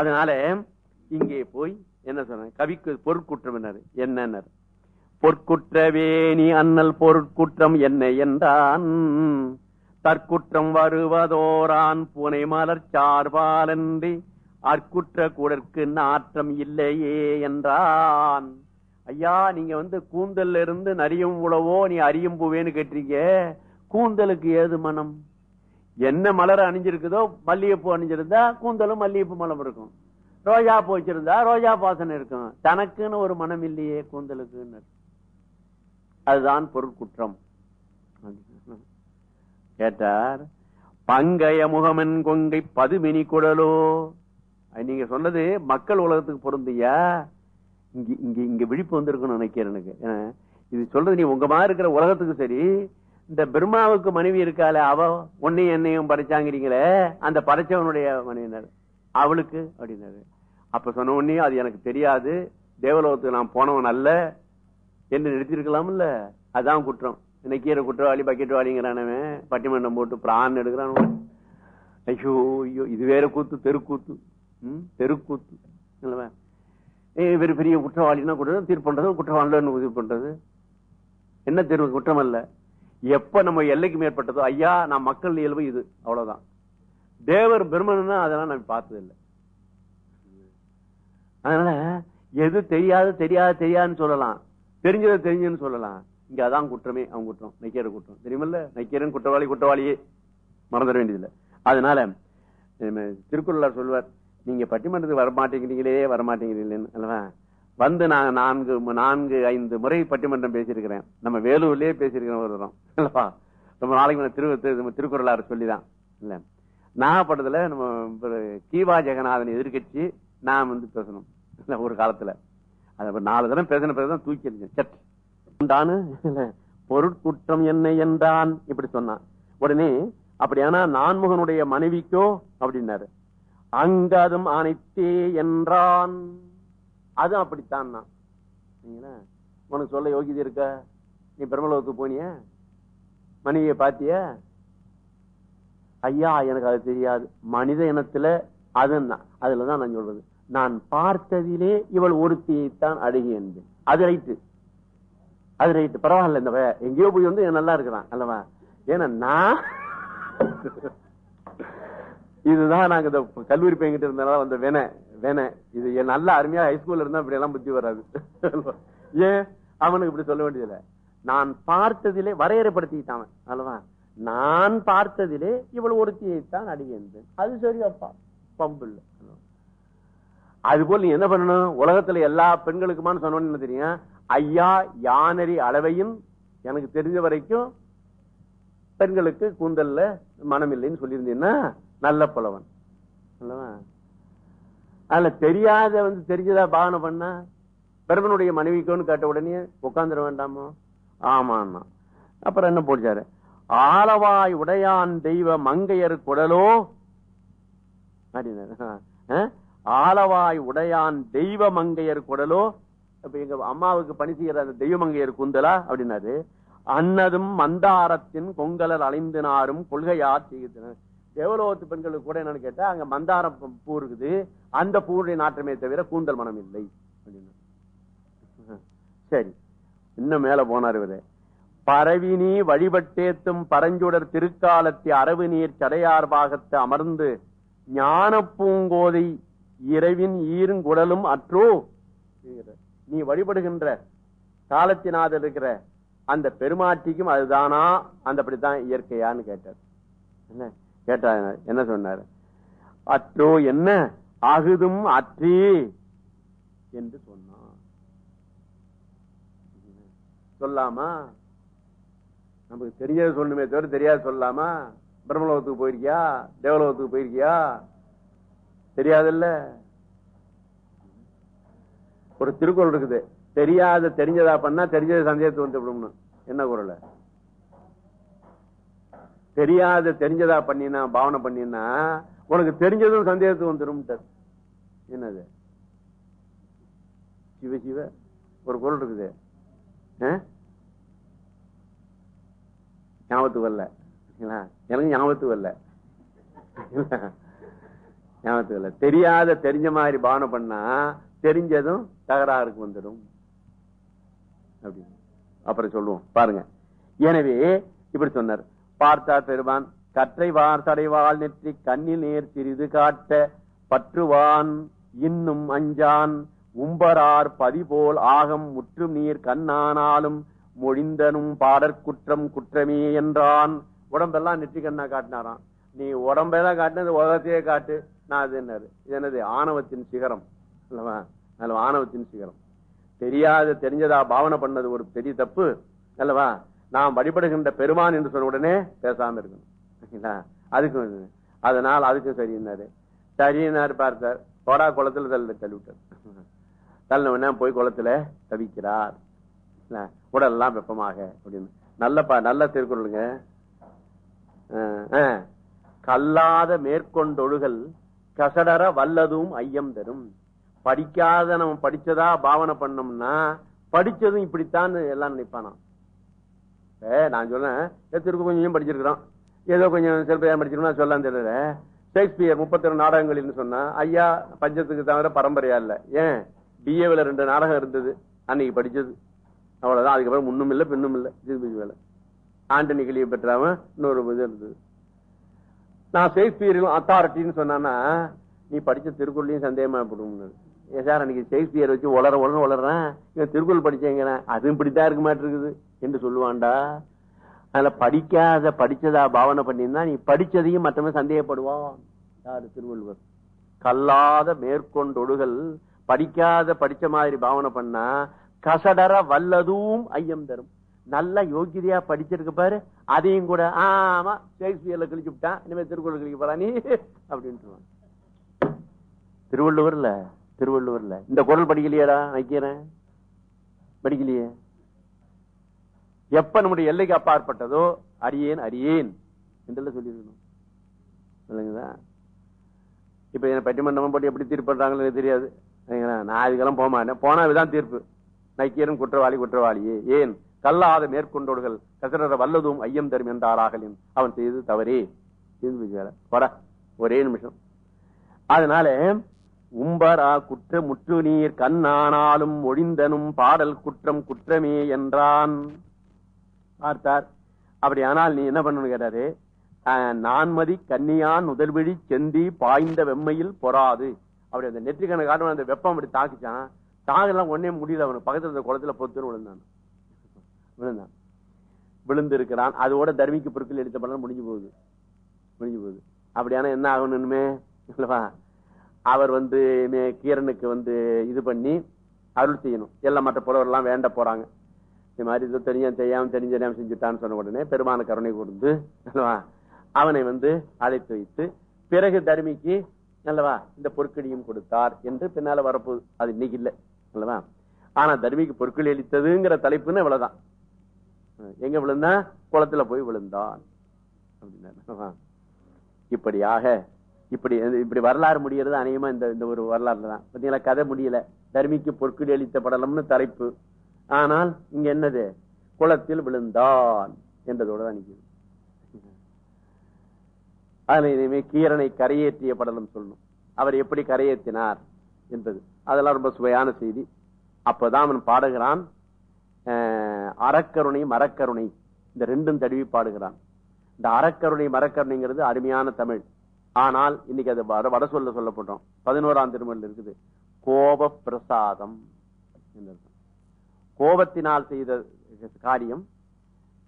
அதனால இங்கே போய் என்ன சொன்ன கவிக்கு பொருட்குற்றம் என்னாரு என்னன்னாரு? பொற்குற்றவேணி அண்ணல் பொருட்குற்றம் என்ன என்றான். தற்குற்றம் வருவதோரான் புனை மலர் சார்பாலன்றி அற்குற்ற கூடற்கு நாற்றம் இல்லையே என்றான். ஐயா நீங்க வந்து கூந்தல்ல இருந்து நரியும் உழவோ நீ அறியும் பூவேன்னு கேட்டீங்க கூந்தலுக்கு ஏது மனம்? என்ன மலர் அணிஞ்சிருக்குதோ மல்லிகைப்பூ அணிஞ்சிருந்தா கூந்தலும் மல்லிகைப்பூ மலம் இருக்கும். ரோஜா பூ வச்சிருந்தா ரோஜா பாசனம் இருக்கும். தனக்குன்னு ஒரு மனம் இல்லையே கூந்தலுக்குன்னு. அதுதான் பொருட்குற்றம் கேட்டார் பங்கைய முகமன் கொங்கை பதுமினி குடலோ. நீங்க சொன்னது மக்கள் உலகத்துக்கு பொருந்தியா? இங்க இங்க இங்க விழிப்பு வந்திருக்குன்னு நினைக்கிறேன் எனக்கு. இது சொல்றது நீ உங்க மாதிரி இருக்கிற உலகத்துக்கு சரி இந்த பிரம்மாவுக்கு மனைவி இருக்காள அவ உன்னையும் என்னையும் படைச்சாங்கிறீங்களே அந்த படைச்சவனுடைய மனைவினர் அவளுக்கு அப்படின்னாரு. அப்ப சொன்ன உடனே அது எனக்கு தெரியாது. தேவலோகத்துக்கு நான் போனவன் அல்ல. என்று நிறுத்திருக்கலாம்ல அதான் குற்றம். இன்னைக்கு குற்றவாளி பக்கெட்வாளிங்கிறானவன் பட்டிமன்றம் போட்டு பிரான் எடுக்கிறான் ஐயோ ஐயோ இது வேற கூத்து தெருக்கூத்து. ம், தெருக்கூத்து. இல்லவா? ஏய், பெரிய குற்றவாளின்னா கூட தீர்ப்பு பண்றது குற்றவாளின்னு உதவி பண்றது. என்ன தெரு குற்றம் அல்ல எப்ப நம்ம எல்லைக்கு மேற்பட்டதோ ஐயா நான் மக்கள் இயல்பு இது. அவ்வளவுதான். தேவர் பிரம்மன் அதெல்லாம் நான் பார்த்ததில்லை. அதனால எது தெரியாது தெரியாது தெரியாதுன்னு சொல்லலாம். தெரிஞ்சதை தெரிஞ்சுன்னு சொல்லலாம். இங்க அதான் குற்றமே அவன் குற்றம். நைக்கிற குற்றம். தெரியுமில்ல? நைக்கியரன் குற்றவாளி குற்றவாளியே. மறந்துட வேண்டியதில்லை. அதனால திருக்குறளார் சொல்வார் நீங்க பட்டிமன்றத்துக்கு வரமாட்டேங்கிறீங்களே வரமாட்டேங்கிறீங்களேன்னு அல்லவா? வந்து நான் நான்கு நான்கு ஐந்து முறை பட்டிமன்றம் பேசியிருக்கிறேன். நம்ம வேலூர்லயே பேசியிருக்கிறேன் ஒரு ரொம்ப நாளைக்கு முன்ன திரு திருக்குறளார் சொல்லிதான். இல்ல. நாகப்பட்டத்துல நம்ம கீவா ஜெகநாதன் எதிர்கட்சி நான் வந்து பேசணும். இல்ல, ஒரு காலத்துல. அது நாலு தரம் பேசின பிறகுதான் தூக்கி இருந்தேன் சட். உண்டானு பொருட்குற்றம் என்ன என்றான் இப்படி சொன்னான். உடனே அப்படியானா நான்முகனுடைய மனைவிக்கோ அப்படின்னாரு. அங்காதும் அனைத்தே என்றான். அது அப்படித்தான் தான் உனக்கு சொல்ல யோகிதை இருக்க? நீ பிரம்மலோகத்துக்கு போனிய? மனைவியை பாத்திய ஐயா எனக்கு அது தெரியாது. மனித இனத்துல அது அதுலதான் நான் சொல்றது. நான் பார்த்ததிலே இவள் ஒருத்தியைத்தான் அழகி என்பேன். அது ரைட்டு அது ரைட்டு பரவாயில்ல இந்த எங்கேயோ போய் வந்து நல்லா இருக்கிறான் அல்லவா? ஏன்னா நான் இதுதான் நாங்க இந்த கல்லூரி பையன்கிட்ட இருந்தனால வந்த வேணை வேணேன் இது என் நல்ல அருமையா ஹைஸ்கூல்ல இருந்தா இப்படி எல்லாம் புத்தி வராது. ஏன்? அவனுக்கு இப்படி சொல்ல வேண்டியதில்ல. நான் பார்த்ததிலே வரையறைப்படுத்திட்டான் அல்லவா? நான் பார்த்ததிலே இவள் ஒருத்தியைத்தான் அடியேன் அது சரி பம்பு இல்ல. அது போல நீ என்ன பண்ணணும்? உலகத்துல எல்லா பெண்களுக்குமான்னு சொன்னோன்னு என்ன தெரியும்? ஐயா யானரி அளவையும் எனக்கு தெரிஞ்ச வரைக்கும் பெண்களுக்கு கூந்தல்ல மனம் இல்லைன்னு சொல்லியிருந்தீங்கன்னா நல்ல புலவன். அல்லவா? அதுல தெரியாத வந்து தெரிஞ்சதா பாவனை பண்ணா பெருமனுடைய மனைவிக்கோன்னு கேட்ட உடனே உட்காந்துட வேண்டாமோ? ஆமாண்ணா அப்புறம் என்ன போடுச்சாரு? ஆளவாய் உடையான் தெய்வ மங்கையர் குடலோ? ஆளவாய் உடையான் தெய்வ மங்கையர் குடலோ? இப்ப எங்க அம்மாவுக்கு பணி செய்யற அந்த தெய்வ மங்கையர் குந்தலா? அப்படின்னாரு. அன்னதும் மந்தாரத்தின் கொங்கலர் அலைந்து நாரும் கொள்கையார் செய்கின்றனர் தேவலோகத்து பெண்களுக்கு கூட என்னன்னு கேட்டா அங்க மந்தாரம் பூ- இருக்குது. அந்த பூவுடைய நாற்றமே தவிர கூந்தல் மனம் இல்லை. சரி. இன்னும் மேல போனார் இவரு. பரவினி வழிபட்டேத்தும் பரஞ்சுடர் திருக்காலத்தி அரவு நீர் சடையார் பாகத்து அமர்ந்து ஞான பூங்கோதை இரவின் ஈருங்குடலும் அற்றோ. நீ வழிபடுகின்ற காலத்தினாத இருக்கிற அந்த பெருமாட்டிக்கும் அதுதானா? அந்த அப்படித்தான் இயற்கையான்னு கேட்டார். என்ன? கேட்டா என்ன சொன்னார்? அற்றோ என்ன? அகுதும் அற்றி என்று சொன்னான். சொல்லாமா? நமக்கு தெரிஞ்சது சொல்லணுமே தவிர தெரியாது சொல்லலாமா பிரம்மலோகத்துக்கு போயிருக்கியா? தேவலோகத்துக்கு போயிருக்கியா? தெரியாதுல்ல? ஒரு திருக்குறள் இருக்குது. தெரியாத தெரிஞ்சதா பண்ணா தெரிஞ்சது சந்தேகத்து வந்து விடும்னு என்ன குரல் தெரியாத தெரிஞ்சதா பண்ணினா பாவனை பண்ணினா உனக்கு தெரிஞ்சதும் சந்தேகத்துக்கு வந்துடும் என்னது? சிவ சிவ ஒரு குரல் இருக்குது. ஞாபகத்துக்கு வரல. எனக்கு ஞாபகத்துக்கு வரல. ஞாபகத்துல தெரியாத தெரிஞ்ச மாதிரி பாவனை பண்ணா தெரிஞ்சதும் தகராறுக்கு வந்துடும். அப்படின்னு. அப்புறம் சொல்லுவோம். பாருங்க. எனவே இப்படி சொன்னார். பார்த்தார் பெருமான் கற்றை வார்த்தடைவாள் நெற்றி கண்ணில் நேர் சிறிது காட்ட பற்றுவான் இன்னும் அஞ்சான் உம்பரார் பதிபோல் ஆகம் முற்றும் நீர் கண்ணானாலும் மொழிந்தனும் பாடற்குற்றம் குற்றமே என்றான். உடம்பெல்லாம் நெற்றி கண்ணா காட்டினாராம். நீ உடம்பெல்லாம் காட்டினது உலகத்தையே காட்டு. நான் அது என்னது? இது என்னது? ஆணவத்தின் சிகரம். அல்லவா? நல்ல ஆணவத்தின் சிகரம். தெரியாத தெரிஞ்சதா பாவனை பண்ணது ஒரு பெரிய தப்பு. அல்லவா? நாம் வழிபடுகின்ற பெருமான் என்று சொன்ன உடனே பேசாம இருக்கணும். அதுக்கும் அதனால் அதுக்கும் சரின்னாரு சரியினார் பார்த்தார் போடா குளத்துல தள்ள தள்ளிவிட்டார் தள்ள உடனே போய் குளத்துல தவிக்கிறார். இல்ல, உடலெல்லாம் வெப்பமாக அப்படின்னு. நல்ல பா- நல்ல திருக்குறளுங்க. கல்லாத மேற்கொண்டொழுகல் கசடர வல்லதும் ஐயம் தரும். படிக்காத நம்ம படிச்சதா பாவனை பண்ணோம்னா படிச்சதும் இப்படித்தான் எல்லாம் நினைப்பானா ஏ நான் சொன்னேன் எத்திற்கு கொஞ்சம் படிச்சிருக்கிறோம் ஏதோ கொஞ்சம் சிலப்பதிகாரம் படிச்சிருக்கோம் சொல்லலாம் தெரியல. ஷேக்ஸ்பியர் முப்பத்தி ரெண்டு நாடகங்கள்னு சொன்னா ஐயா பஞ்சத்துக்கு தவிர பரம்பரையா இல்ல. ஏன்? பிஏவில் ரெண்டு நாடகம் இருந்தது அன்னைக்கு படிச்சது. அவ்வளவுதான். அதுக்கப்புறம் முன்னும் இல்லை பின்னும் இல்லை. திருப்பதி வேலை. ஆண்டனி கிளியை பெற்றாம இன்னொரு இது இருந்தது. நான் ஷேக்ஸ்பியரும் அத்தாரிட்டின்னு சொன்னான்னா நீ படிச்ச திருக்குறளையும் சந்தேகமா போடும் ஏன் சார் அன்னைக்கு ஷேக்ஸ்பியர் வச்சு உளர உளர உளறேன். இவன் திருக்குறள் படிச்சேங்கிறேன். அதுவும் இப்படித்தான் இருக்க மாட்டிருக்குது. என்று சொல்லுவான்டா. அதுல படிக்காத படிச்சதா பாவனை பண்ணியிருந்தா நீ படிச்சதையும் மற்றவன் சந்தேகப்படுவான். யாரு திருவள்ளுவர்? கல்லாத மேற்கொண்டொடுகள் படிக்காத படிச்ச மாதிரி பாவனை பண்ணா கசடர வல்லதும் ஐயம் தரும். நல்ல யோகியதையா படிச்சிருக்க பாரு அதையும் கூட ஆமா ஷேக்ஸ்பியர்ல கிழிச்சு விட்டான் இனிமே திருக்குறள் கிழிக்க போறா நீ அப்படின்னு திருவள்ளுவர்ல திருவள்ளுவர்ல. இந்த குரல் படிக்கலையாடா வைக்கிறேன். படிக்கலையே. எப்ப நம்முடைய எல்லைக்கு அப்பாற்பட்டதோ அரியேன் அரியேன் என்று சொல்லியிருக்கணும். இல்லைங்களா? இப்ப என்ன பட்டிமண்டபம் போட்டு எப்படி தீர்ப்பு பண்றாங்களே தெரியாது. நான் இதுக்கெல்லாம் போக மாட்டேன். போனா இதுதான் தீர்ப்பு. நைக்கியரும் குற்றவாளி குற்றவாளியே. ஏன்? கல்லாத மேற்கொண்டோடுகள் கசடர வல்லதும் ஐயம் தரும் என்றாராகலின் அவன் செய்தது தவறே. போட. ஒரே நிமிஷம். அதனால உம்பரா குற்ற முற்று நீர் கண்ணானாலும் ஒழிந்தனும் பாடல் குற்றம் குற்றமே என்றான். பார்த்தார். அப்படி ஆனால் நீ என்ன பண்ணணும் கேட்டாரு நான்மதி கன்னியான் முதல்விழி செந்தி பாய்ந்த வெம்மையில் பொறாது. அப்படி அந்த நெற்றிக்கணை காட்டும் அந்த வெப்பம் அப்படி தாக்குச்சான். தாகெல்லாம் ஒன்னே முடியல அவனுக்கு பக்கத்துல இருந்த குளத்துல பொத்துன்னு விழுந்தான். விழுந்தான். விழுந்து இருக்கிறான் அதோட தர்மிக்கு பொருட்கள் எடுத்த படம் முடிஞ்சு போகுது. முடிஞ்சு போகுது. அப்படியான என்ன ஆகணுமே இல்லவா அவர் வந்து மே- கீரனுக்கு வந்து இது பண்ணி அருள் செய்யணும். எல்லாம் மற்ற புலவர்லாம் வேண்ட போறாங்க. இது மாதிரி இது தெரியாம தெரிஞ்ச நேரம் செஞ்சுட்டான்னு சொன்ன உடனே பெருமான கருணை கொடுத்து அல்லவா அவனை வந்து அழைத்து வைத்து பிறகு தர்மிக்கு அல்லவா இந்த பொற்கடியும் கொடுத்தார் என்று பின்னால வரப்போகுது அது இன்னைக்கு இல்ல அல்லவா? ஆனா தர்மிக்கு பொற்களி அளித்ததுங்கிற தலைப்புன்னு இவ்வளவுதான். எங்க விழுந்தா? குளத்துல போய் விழுந்தான். அப்படின்னா இப்படியாக இப்படி இப்படி வரலாறு முடியறது அநேகமா இந்த இந்த ஒரு வரலாறுல தான் பாத்தீங்களா கதை முடியல. தர்மிக்கு பொற்குடி அளித்த படலம்னு தலைப்பு. ஆனால் இங்க என்னது? குளத்தில் விழுந்தான் என்றதோட தான் நிக்குது. அதுல இனிமே கீரனை கரையேற்றிய படலம் சொல்லணும். அவர் எப்படி கரையேற்றினார் என்பது. அதெல்லாம் ரொம்ப சுவையான செய்தி. அப்பதான் அவன் பாடுகிறான். அறக்கருணை மரக்கருணை. இந்த ரெண்டும் தடவி பாடுகிறான். இந்த அறக்கருணை மரக்கருணைங்கிறது அருமையான தமிழ். ஆனால் இன்னைக்கு அது வட வட சொல்ல சொல்லப்பட்டோம். பதினோராம் திருமணம் இருக்குது. கோப பிரசாதம் என்று கோபத்தினால் செய்த காரியம்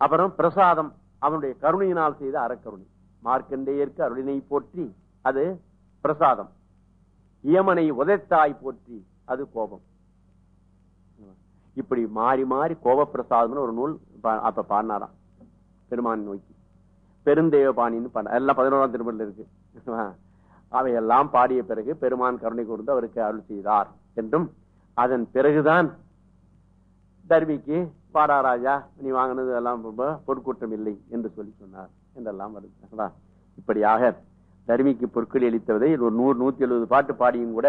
அப்புறம் பிரசாதம் அவனுடைய கருணையினால் செய்த அறக்கருணை. மார்க்கண்டேயருக்கு அருளினை போற்றி அது பிரசாதம். இயமனை உதைத்தாய் போற்றி அது கோபம். இப்படி மாறி மாறி கோபப்பிரசாதம்னு ஒரு நூல் பா- அப்ப பாடினாராம் பெருமான் நோக்கி. பெருந்தேவபாணின்னு பாட எல்லாம் பதினோராம் திருமணம் இருக்கு. அவையெல்லாம் பாடிய பிறகு பெருமான் கருணை கொடுத்து அவருக்கு அருள் செய்தார் என்றும் அதன் பிறகுதான் தருமிக்கு பாடா ராஜா நீ வாங்கினது எல்லாம் ரொம்ப இல்லை என்று சொல்லி சொன்னார் என்றெல்லாம் வருது. இப்படியாக தருமிக்கு பொற்களி அளித்ததை ஒரு நூறு நூத்தி எழுபது பாட்டு பாடியும் கூட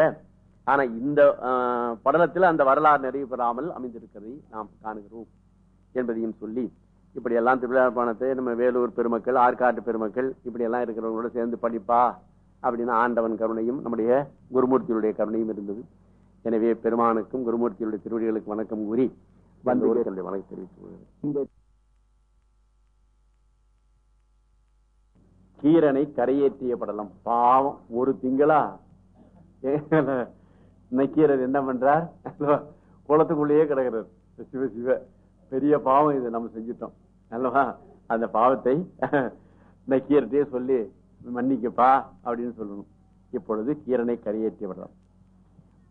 ஆனா இந்த படலத்தில் அந்த வரலாறு நிறைவு பெறாமல் அமைந்திருக்கிறதை நாம் காணுகிறோம் என்பதையும் சொல்லி இப்படி எல்லாம் திருவிழாப்பானத்தை நம்ம வேலூர் பெருமக்கள் ஆற்காட்டு பெருமக்கள் இப்படி எல்லாம் இருக்கிறவங்களோட சேர்ந்து படிப்பா அப்படின்னு ஆண்டவன் கருணையும் நம்முடைய குருமூர்த்தியுடைய கருணையும் இருந்தது. எனவே பெருமானுக்கும் குருமூர்த்தியுடைய திருவடிகளுக்கு வணக்கம் கூறி வந்து வணக்கம் கொள்கிறேன். இந்த கீரனை கரையேற்றிய படலம். பாவம் ஒரு திங்களா? நக்கீரர் என்ன பண்றார்? குளத்துக்குள்ளேயே கிடக்கிறார். சிவ சிவ. பெரிய பாவம் இது நம்ம செஞ்சிட்டோம். அல்லவா? அந்த பாவத்தை நக்கீரத்தையே சொல்லி மன்னிக்கப்பா அப்படின்னு சொல்லணும். இப்பொழுது கீரனை கரையேற்றிய படலம்.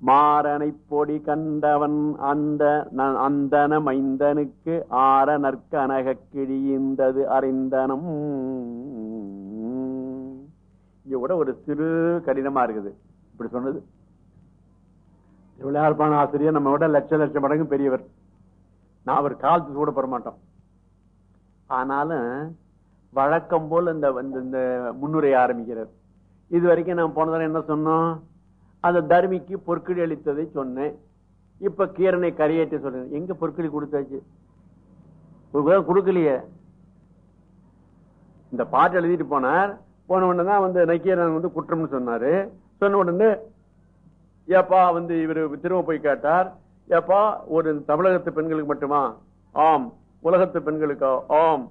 மாறனை பொடி கண்டவன் அந்த ந- அந்தன மைந்தனுக்கு ஆர நற்கனக கிழிந்தது அறிந்தனம். இங்க கூட ஒரு சிறு கடினமா இருக்குது. இப்படி சொன்னது. திருவிளையாழ்ப்பாண ஆசிரியர் நம்ம விட லட்ச லட்சம் மடங்கு பெரியவர். நான் அவர் காலத்துக்கு கூட பெறமாட்டோம் ஆனாலும் வழக்கம் போல் இந்த இந்த- இந்த முன்னுரை ஆரம்பிக்கிறார். இது வரைக்கும் நான் போன தடவை என்ன சொன்னோம்? அந்த தர்மிக்கு பொற்களி அளித்ததை சொன்னேன். இப்ப கீரனை கரையேற்ற சொல்றேன் எங்க பொற்களி கொடுத்தாச்சு? கொடுக்கலையே. இந்த பாட்டு எழுதிட்டு போனார். போன உடனே தான் வந்து நக்கீரன் வந்து குற்றம்னு சொன்னாரு. சொன்ன உடனே ஏப்பா வந்து இவர் திரும்ப போய் கேட்டார். ஏப்பா ஒரு தமிழகத்து பெண்களுக்கு மட்டுமா? ஆம். உலகத்து பெண்களுக்கா? ஆம்.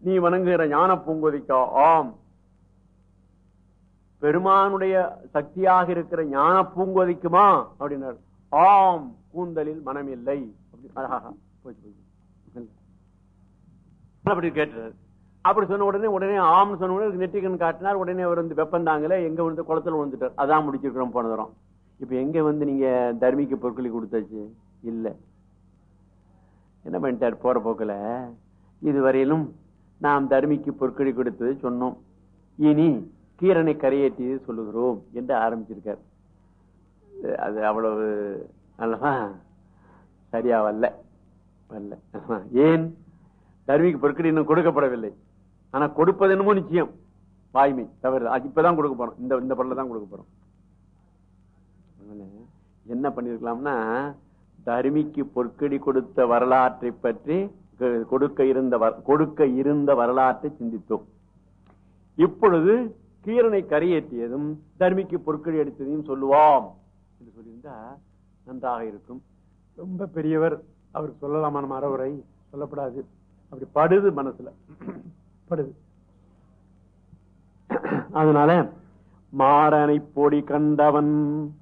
நீ வணங்குகிற ஞான பூங்கோதிக்கா? ஆம். பெருமானுடைய சக்தியாக இருக்கிற ஞான பூங்கோதிக்குமா? அப்படின்னார். ஆம் கூந்தலில் மனம் இல்லை அப்படி- ஆஹா, அப்படி கேட்டார். அப்படி சொன்ன உடனே உடனே ஆம்னு சொன்ன உடனே நெட்டிகன் காட்டினார். உடனே அவர் வந்து வெப்பந்தாங்களே எங்க வந்து குளத்துல விழுந்துட்டார். அதான் முடிச்சிருக்கிறோம் போன தரம். இப்ப எங்க வந்து நீங்க தர்மிக்கு பொருட்களை கொடுத்தாச்சு? இல்ல. என்ன பண்ணிட்டார்? போற போக்குல இதுவரையிலும் நாம் தர்மிக்கு பொற்களி கொடுத்தது சொன்னோம். இனி கீரனை கரையேற்றி சொல்லுகிறோம் என்று ஆரம்பிச்சிருக்கார். அது அவ்வளவு அல்லவா? சரியா வரல வரல ஏன்? தர்மிக்கு பொருட்கள் இன்னும் கொடுக்கப்படவில்லை. ஆனா கொடுப்பது என்னமோ நிச்சயம். வாய்மை தவறு. இப்பதான் கொடுக்க போறோம். இந்த இந்த படல தான் கொடுக்க போறோம். என்ன பண்ணிருக்கலாம்னா தருமிக்கு பொற்கடி கொடுத்த வரலாற்றை பற்றி கொ- கொடுக்க இருந்த கொடுக்க இருந்த வரலாற்றை சிந்தித்தோம். இப்பொழுது கீரனை கரையேற்றியதும் தர்மிக்கு பொருட்கள் அடித்ததையும் சொல்லுவோம். என்று சொல்லியிருந்தா நன்றாக இருக்கும். ரொம்ப பெரியவர் அவர் சொல்லலாமான மரவுரை சொல்லப்படாது. அப்படி படுது மனசுல. படுது. அதனால மாறனை பொடி கண்டவன்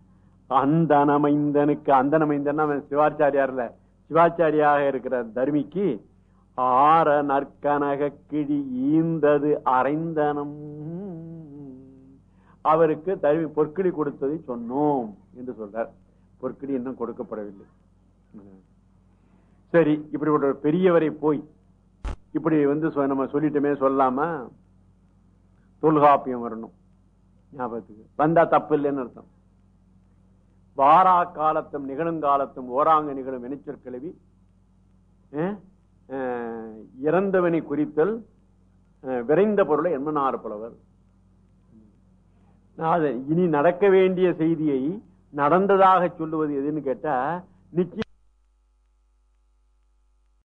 அந்தனமைந்தனுக்கு அந்தனமைந்தன் அவன் சிவாச்சாரியார்ல. சிவாச்சாரியாக இருக்கிற தர்மிக்கு ஆற நற்கனக கிழி ஈந்தது அரைந்தனம். அவருக்கு தருவி பொற்கிளி கொடுத்ததை சொன்னோம் என்று சொல்றார். பொற்கிளி இன்னும் கொடுக்கப்படவில்லை. சரி இப்படி ஒரு பெரியவரை போய் இப்படி வந்து சொ- நம்ம சொல்லிட்டோமே சொல்லாம தொல்காப்பியம் வரணும். ஞாபகத்துக்கு. வந்தா தப்பு இல்லைன்னு அர்த்தம். வாரா காலத்தும் நிகழுங்காலத்தும் ஓராங்க நிகழும் வினைச்சொற்கிழவி அஹ், இறந்தவனை குறித்தல் விரைந்த பொருளை என்மனார் புலவர். இனி நடக்க வேண்டிய செய்தியை நடந்ததாக சொல்லுவது எதுன்னு கேட்டா நிச்சயம்